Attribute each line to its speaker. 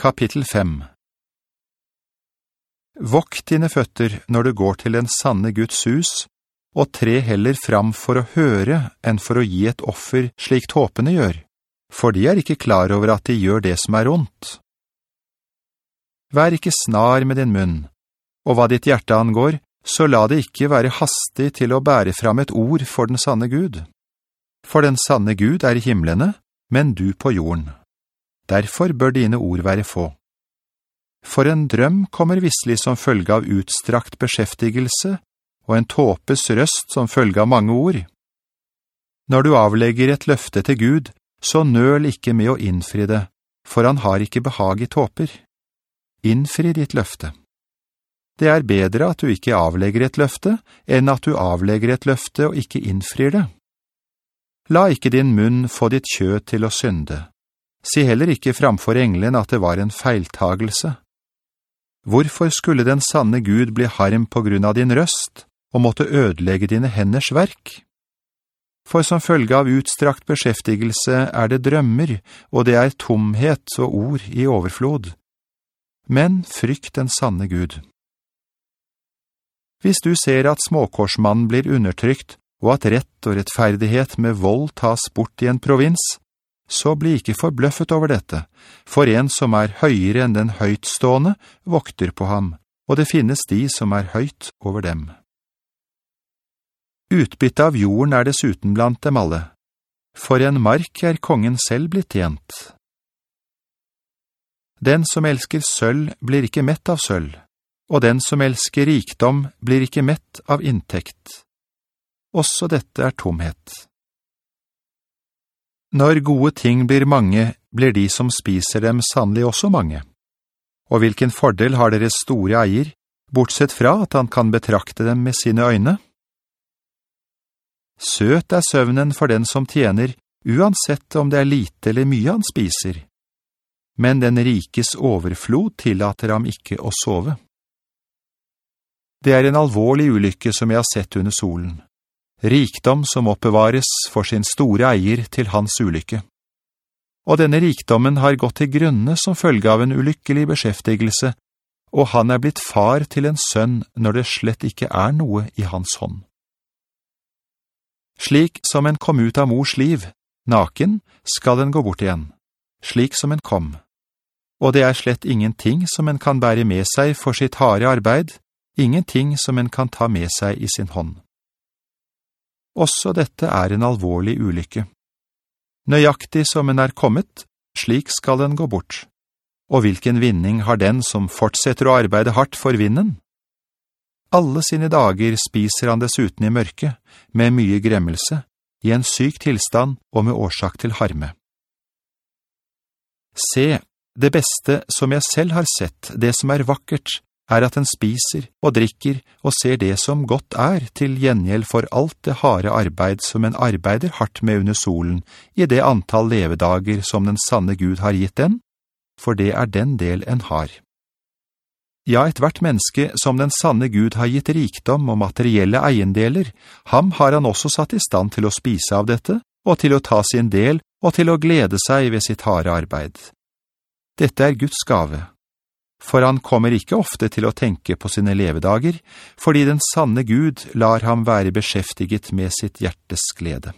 Speaker 1: Kapittel 5 Vokt dine føtter når du går til en sanne Guds hus, og tre heller fram for å høre enn for å gi et offer slik tåpene gjør, for de er ikke klar over at de gjør det som er ondt. Vær ikke snar med din munn, og hva ditt hjerte angår, så la det ikke være hastig til å bære fram et ord for den sanne Gud. For den sanne Gud er i himmelene, men du på jorden. Derfor bør dine ord være få. For en drøm kommer visselig som følge av utstrakt beskjeftigelse, og en tåpes røst som følge av mange ord. Når du avlegger et løfte til Gud, så nøl ikke med å innfri det, for han har ikke behag i tåper. Innfri ditt løfte. Det er bedre at du ikke avlegger et løfte, enn at du avlegger et løfte og ikke innfrir det. La ikke din munn få ditt kjø til å synde. Si heller ikke framfor englen at det var en feiltagelse. Hvorfor skulle den sanne Gud bli harm på grunn av din røst, og måtte ødelegge dine henders verk? For som følge av utstrakt beskjeftigelse er det drømmer, og det er tomhet og ord i overflod. Men frykt den sanne Gud. Hvis du ser at småkorsmannen blir undertrykt, og at rett og rettferdighet med vold tas bort i en provins, så bli ikke forbløffet over dette, for en som er høyere enn den høytstående vokter på ham, og det finnes de som er høyt over dem. Utbytte av jorden er dessuten blant dem alle, for en mark er kongen selv blitt tjent. Den som elsker sølv blir ikke mett av sølv, og den som elsker rikdom blir ikke mett av inntekt. Også dette er tomhet. Når gode ting blir mange, blir de som spiser dem sannelig også mange. Og hvilken fordel har deres store eier, bortsett fra at han kan betrakte dem med sine øyne? Søt er søvnen for den som tjener, uansett om det er lite eller mye han spiser. Men den rikes overflod tillater ham ikke å sove. Det er en alvorlig ulykke som jeg har sett under solen rikdom som oppbevares for sin store eier til hans ulykke. Og denne rikdommen har gått til grunne som følge av en ulykkelig beskjeftigelse, og han er blitt far til en sønn når det slett ikke er noe i hans hånd. Slik som en kom ut av mors liv, naken, skal den gå bort igjen, slik som en kom. Og det er slett ingenting som en kan bære med seg for sitt harde arbeid, ingenting som en kan ta med seg i sin hånd. Også dette er en alvorlig ulykke. Nøyaktig som en er kommet, slik skal den gå bort. Og hvilken vinning har den som fortsetter å arbeide hardt for vinden? Alle sine dager spiser han dessuten i mørke, med mye gremmelse, i en syk tilstand og med årsak til harme. Se, det beste som jeg selv har sett, det som er vakkert, er at den spiser og drikker og ser det som godt er til gjengjeld for alt det harde arbeid som en arbeider hardt med under solen i det antall levedager som den sanne Gud har gitt den, for det er den del en har. Ja, et hvert menneske som den sanne Gud har gitt rikdom og materielle eiendeler, ham har han også satt i stand til å spise av dette, og til å ta sin del, og til å glede seg ved sitt harde arbeid. Dette er Guds gave, for han kommer ikke ofte til å tenke på sine levedager, fordi den sanne Gud lar ham være beskjeftiget med sitt hjertes glede.